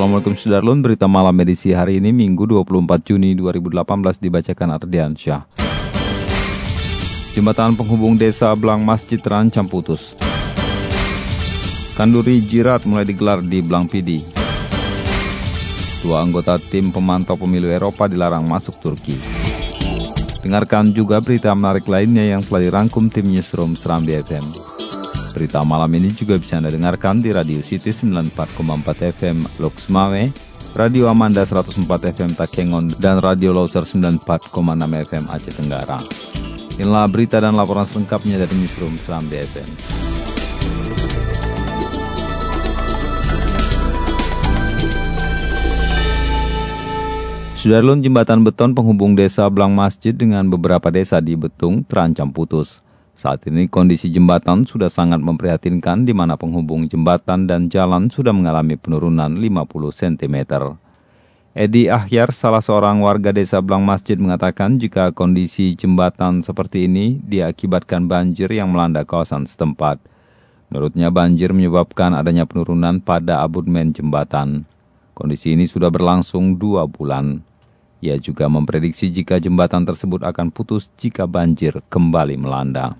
Assalamualaikum Sudarlun, berita malam edisi hari ini Minggu 24 Juni 2018 dibacakan Ardian Syah. Jembatan penghubung desa Belang Masjid terancam putus. Kanduri Jirat mulai digelar di Belang Pidi. Dua anggota tim pemantau pemilu Eropa dilarang masuk Turki. Dengarkan juga berita menarik lainnya yang telah dirangkum tim Newsroom Seram BFM. Berita malam ini juga bisa Anda dengarkan di Radio City 94,4 FM Loksmawe, Radio Amanda 104 FM Takengon, dan Radio Loser 94,6 FM Aceh Tenggara. Inilah berita dan laporan selengkapnya dari Newsroom Seram BFM. Sudarlun jembatan beton penghubung desa Belang Masjid dengan beberapa desa di Betung terancam putus. Saat ini kondisi jembatan sudah sangat memprihatinkan di mana penghubung jembatan dan jalan sudah mengalami penurunan 50 cm. Edi Ahyar, salah seorang warga desa Blang Masjid mengatakan jika kondisi jembatan seperti ini diakibatkan banjir yang melanda kawasan setempat. Menurutnya banjir menyebabkan adanya penurunan pada abutmen jembatan. Kondisi ini sudah berlangsung dua bulan. Ia juga memprediksi jika jembatan tersebut akan putus jika banjir kembali melanda.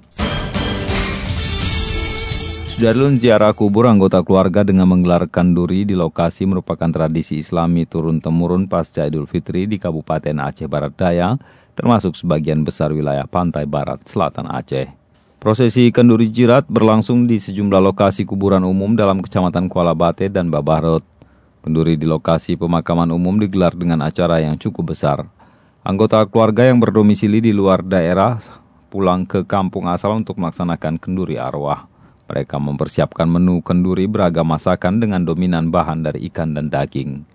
Sudarlun ziarah kubur anggota keluarga dengan menggelar kanduri di lokasi merupakan tradisi islami turun-temurun pasca Idul Fitri di Kabupaten Aceh Barat Daya, termasuk sebagian besar wilayah pantai barat selatan Aceh. Prosesi kenduri jirat berlangsung di sejumlah lokasi kuburan umum dalam Kecamatan Kuala Bate dan Babahrot. Kenduri di lokasi pemakaman umum digelar dengan acara yang cukup besar. Anggota keluarga yang berdomisili di luar daerah pulang ke kampung asal untuk melaksanakan kenduri arwah. Mereka mempersiapkan menu kenduri beragam masakan dengan dominan bahan dari ikan dan daging.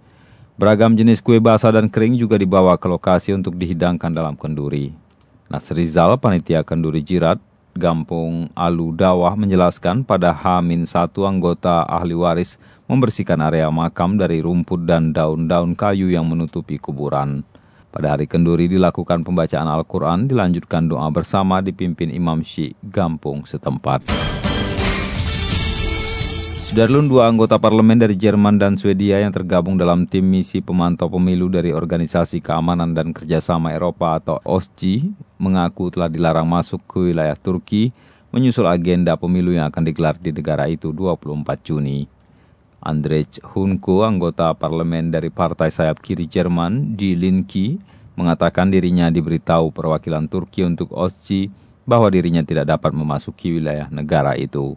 Beragam jenis kue basah dan kering juga dibawa ke lokasi untuk dihidangkan dalam kenduri. Nasrizal, panitia kenduri jirat, Gampung Alu Dawah menjelaskan pada H-1 anggota ahli waris membersihkan area makam dari rumput dan daun-daun kayu yang menutupi kuburan. Pada hari kenduri dilakukan pembacaan Al-Quran, dilanjutkan doa bersama dipimpin Imam Syekh Gampung setempat. Sudarlun dua anggota parlemen dari Jerman dan Swedia yang tergabung dalam tim misi pemantau pemilu dari Organisasi Keamanan dan Kerjasama Eropa atau OSCE mengaku telah dilarang masuk ke wilayah Turki menyusul agenda pemilu yang akan digelar di negara itu 24 Juni. Andrej Hunko, anggota parlemen dari partai sayap kiri Jerman, di Linki, mengatakan dirinya diberitahu perwakilan Turki untuk OSCE bahwa dirinya tidak dapat memasuki wilayah negara itu.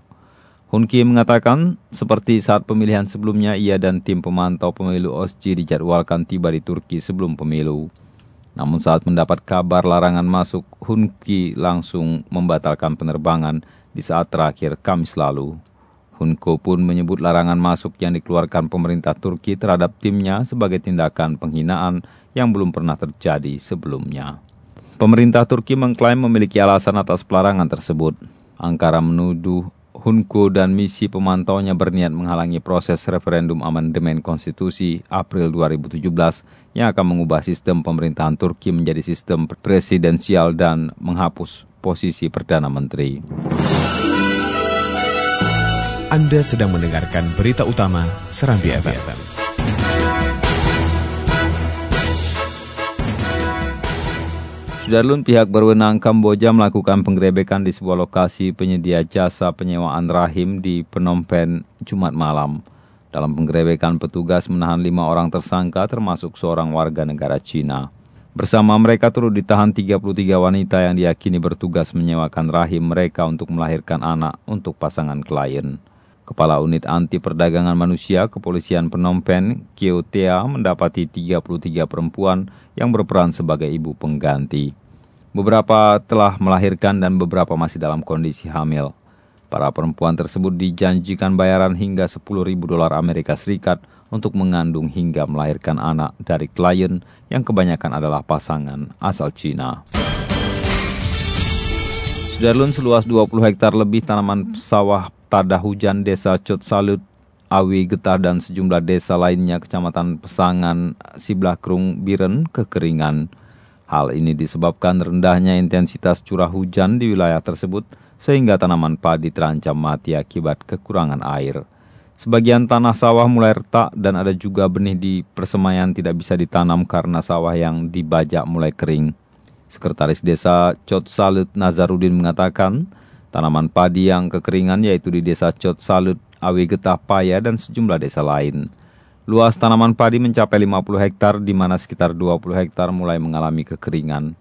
Hunki mengatakan, seperti saat pemilihan sebelumnya, ia dan tim pemantau pemilu OSCE dijadwalkan tiba di Turki sebelum pemilu. Namun saat mendapat kabar larangan masuk, Hunki langsung membatalkan penerbangan di saat terakhir Kamis lalu. Hunko pun menyebut larangan masuk yang dikeluarkan pemerintah Turki terhadap timnya sebagai tindakan penghinaan yang belum pernah terjadi sebelumnya. Pemerintah Turki mengklaim memiliki alasan atas pelarangan tersebut. Ankara menuduh Hunko dan misi pemantaunya berniat menghalangi proses referendum amandemen konstitusi April 2017 yang akan mengubah sistem pemerintahan Turki menjadi sistem presidensial dan menghapus posisi Perdana Menteri. Anda sedang mendengarkan berita utama Serambi FM. Sudarlun pihak berwenang Kamboja melakukan penggerebekan di sebuah lokasi penyedia jasa penyewaan rahim di Phnom Penh Jumat malam. Dalam penggerebekan petugas menahan lima orang tersangka termasuk seorang warga negara Cina. Bersama mereka turut ditahan 33 wanita yang diyakini bertugas menyewakan rahim mereka untuk melahirkan anak untuk pasangan klien. Kepala Unit Anti Perdagangan Manusia Kepolisian Phnom Penh, Kio Tea, mendapati 33 perempuan yang berperan sebagai ibu pengganti. Beberapa telah melahirkan dan beberapa masih dalam kondisi hamil. Para perempuan tersebut dijanjikan bayaran hingga 10 ribu dolar Amerika Serikat untuk mengandung hingga melahirkan anak dari klien yang kebanyakan adalah pasangan asal Cina. Sudarlun seluas 20 hektar lebih tanaman sawah tada hujan desa Cot Salut, Awi Getah dan sejumlah desa lainnya kecamatan Pesangan, Siblahkrung, Biren kekeringan. Hal ini disebabkan rendahnya intensitas curah hujan di wilayah tersebut sehingga tanaman padi terancam mati akibat kekurangan air. Sebagian tanah sawah mulai retak dan ada juga benih di persemaian tidak bisa ditanam karena sawah yang dibajak mulai kering. Sekretaris Desa Cot Salut Nazarudin mengatakan, tanaman padi yang kekeringan yaitu di Desa Cot Salut, Awi Getah Paya dan sejumlah desa lain. Luas tanaman padi mencapai 50 hektar di mana sekitar 20 hektar mulai mengalami kekeringan.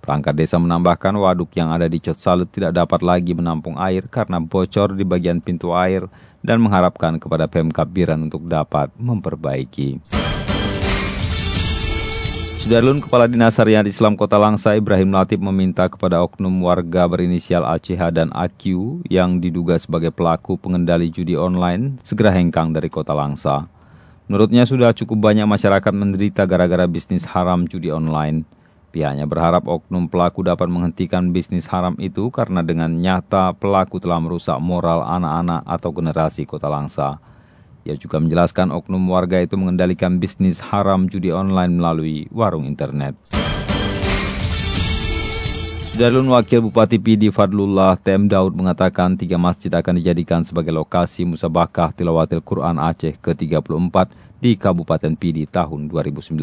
Perangkat desa menambahkan waduk yang ada di Cot Salut tidak dapat lagi menampung air karena bocor di bagian pintu air dan mengharapkan kepada Pemkap Biran untuk dapat memperbaiki. Sudarlun Kepala Dinas Harian Islam Kota Langsa Ibrahim Latif meminta kepada oknum warga berinisial ACH dan AQ yang diduga sebagai pelaku pengendali judi online segera hengkang dari Kota Langsa. Menurutnya sudah cukup banyak masyarakat menderita gara-gara bisnis haram judi online. Pihaknya berharap oknum pelaku dapat menghentikan bisnis haram itu karena dengan nyata pelaku telah merusak moral anak-anak atau generasi kota Langsa. Ia juga menjelaskan oknum warga itu mengendalikan bisnis haram judi online melalui warung internet. Sudarlun Wakil Bupati Pidi Fadlullah TM Daud mengatakan tiga masjid akan dijadikan sebagai lokasi musabakah tilawatil Quran Aceh ke-34 di Kabupaten Pidi tahun 2019.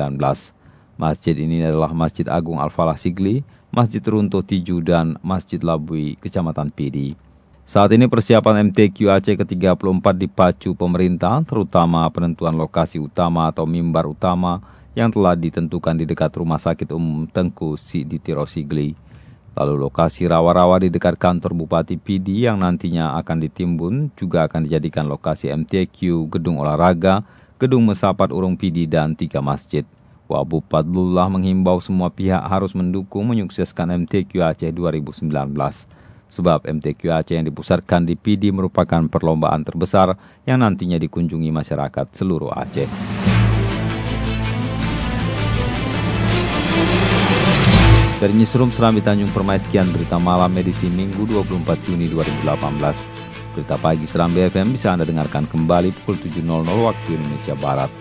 Masjid ini adalah Masjid Agung Al-Falah Sigli, Masjid Runtuh Tiju, dan Masjid Labui, Kecamatan Pidi. Saat ini persiapan MTQ Aceh ke-34 dipacu pemerintah, terutama penentuan lokasi utama atau mimbar utama yang telah ditentukan di dekat Rumah Sakit Umum Tengku di Tirosigli. Lalu lokasi rawa-rawa di dekat kantor Bupati Pidi yang nantinya akan ditimbun juga akan dijadikan lokasi MTQ, gedung olahraga, gedung mesapat urung Pidi, dan tiga masjid. Wabu Padlullah menghimbau semua pihak harus mendukung menyukseskan MTQ Aceh 2019. Sebab MTQ Aceh yang dipusatkan di Pidi merupakan perlombaan terbesar yang nantinya dikunjungi masyarakat seluruh Aceh. Dari Newsroom Serambi Tanjung Permai sekian berita malam edisi Minggu 24 Juni 2018. Berita pagi Serambi FM bisa Anda dengarkan kembali pukul 7.00 waktu Indonesia Barat.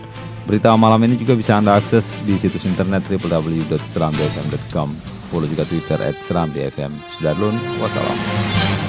Berita malam ini juga bisa Anda akses di situs internet www.serambifm.com. Follow juga Twitter at Serambi FM. Sudah dulu, wassalam.